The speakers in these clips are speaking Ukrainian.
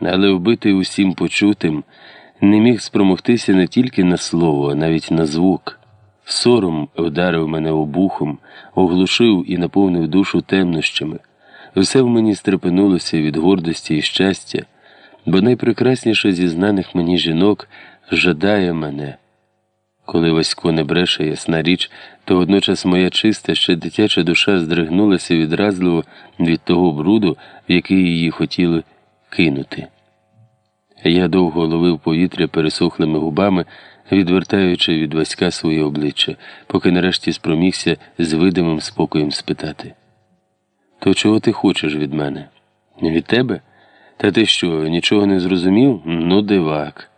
але вбитий усім почутим, не міг спромогтися не тільки на слово, а навіть на звук. Сором вдарив мене обухом, оглушив і наповнив душу темнощами. Все в мені стрепенулося від гордості і щастя, бо найпрекрасніше зі знаних мені жінок жадає мене. Коли Васько не бреше, ясна річ, то водночас моя чиста, ще дитяча душа здригнулася відразливо від того бруду, в який її хотіли кинути. Я довго ловив повітря пересохлими губами, відвертаючи від Васька своє обличчя, поки нарешті спромігся з видимим спокоєм спитати. То чого ти хочеш від мене? Від тебе? Та ти що, нічого не зрозумів? Ну, дивак.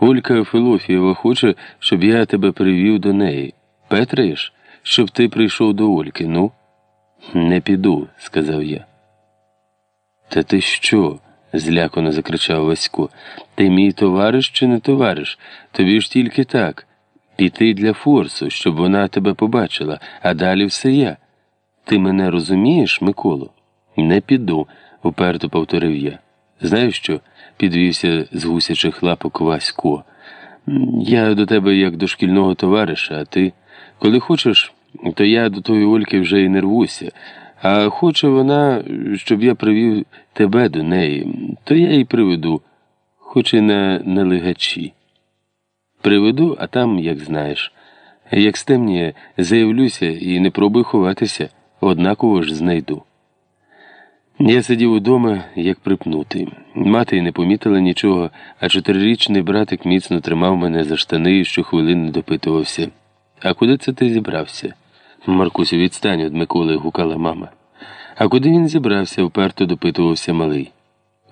Олька Филофієва хоче, щоб я тебе привів до неї. Петраєш, щоб ти прийшов до Ольки, ну? Не піду, сказав я. Та ти що? Злякано закричав Васько. Ти мій товариш чи не товариш? Тобі ж тільки так. Піти для форсу, щоб вона тебе побачила, а далі все я. Ти мене розумієш, Миколо? Не піду, уперто повторив я. Знаєш що? підвівся з гусячих лапок Васько. Я до тебе як до шкільного товариша, а ти, коли хочеш, то я до тої Ольки вже і не рвуся. А хоче вона, щоб я привів тебе до неї, то я її приведу, хоч і на налегачі. Приведу, а там, як знаєш. Як стемніє, заявлюся і не пробуй ховатися, однаково ж знайду. Я сидів удома, як припнутий. Мати й не помітила нічого, а чотирирічний братик міцно тримав мене за штани і щохвилини допитувався. А куди це ти зібрався? Маркусю, відстань від Миколи, гукала мама. А куди він зібрався, вперто допитувався малий.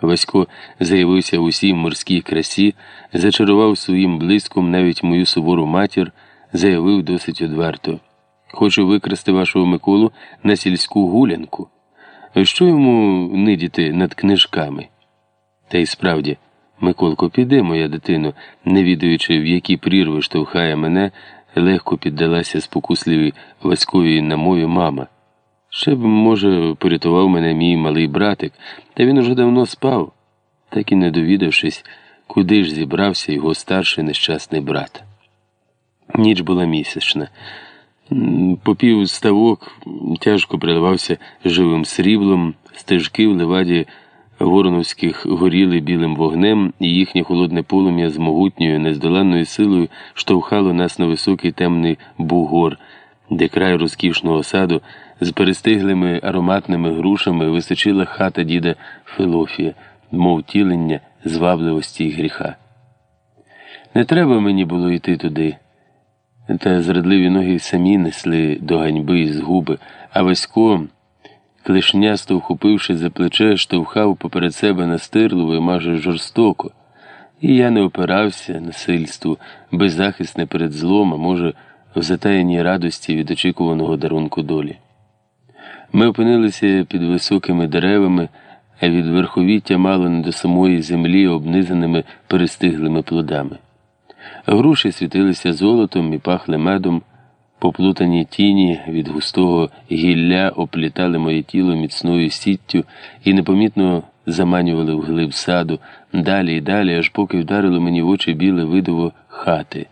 Васько заявився в усій морській красі, зачарував своїм блиском навіть мою сувору матір, заявив досить одверто. Хочу викрасти вашого Миколу на сільську гулянку. Що йому нидіти над книжками? Та й справді, Миколко, піде, моя дитино, не відаючи, в які прірви штовхає мене, легко піддалася спокусливій Васьковій на мові мама. Ще б, може, порятував мене мій малий братик, та він уже давно спав, так і не довідавшись, куди ж зібрався його старший нещасний брат. Ніч була місячна. Попів ставок тяжко приливався живим сріблом, стежки в леваді вороновських горіли білим вогнем, і їхнє холодне полум'я з могутньою, нездоланною силою штовхало нас на високий темний бугор, де край розкішного саду з перестиглими ароматними грушами височила хата діда Филофія, мов тілення звабливості й гріха. Не треба мені було йти туди. Та зрадливі ноги самі несли до ганьби і згуби, а Васько, клешнясто вхопивши за плече, штовхав поперед себе настирливо і майже жорстоко. І я не опирався насильству, беззахисне перед злом, а може, в затаєній радості від очікуваного дарунку долі. Ми опинилися під високими деревами, а від верховіття мало не до самої землі обнизаними перестиглими плодами. Груші світилися золотом і пахли медом, поплутані тіні від густого гілля оплітали моє тіло міцною сіттю і непомітно заманювали вглиб саду, далі і далі, аж поки вдарило мені в очі біле видово хати,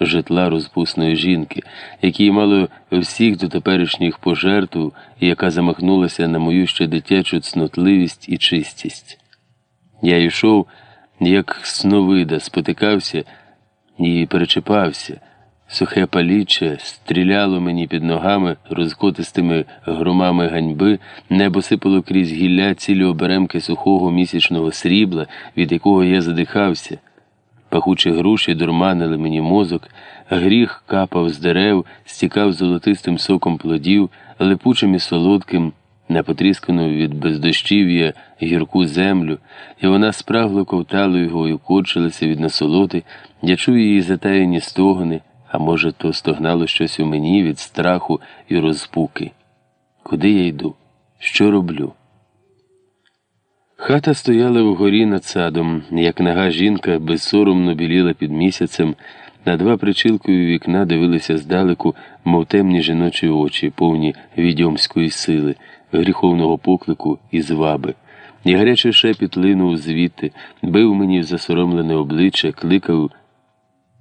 житла розпусної жінки, якій мало всіх дотеперішніх пожертв яка замахнулася на мою ще дитячу цнотливість і чистість. Я йшов, як сновида, спотикався і перечіпався. Сухе паліччя стріляло мені під ногами розкотистими громами ганьби, небо сипало крізь гілля цілі оберемки сухого місячного срібла, від якого я задихався. Пахучі груші дурманили мені мозок, гріх капав з дерев, стікав золотистим соком плодів, липучим і солодким на потріскану від бездощів'я гірку землю, і вона спрагло ковтала його і кочилася від насолоти, я чув її затаєні стогони, а може, то стогнало щось у мені від страху і розпуки. Куди я йду? Що роблю? Хата стояла вгорі над садом, як нога жінка безсоромно біліла під місяцем, на два причілкові вікна дивилися здалеку, мов темні жіночі очі, повні відьомської сили гріховного поклику і зваби. і гарячий шепіт линув звідти, бив мені в засоромлене обличчя, кликав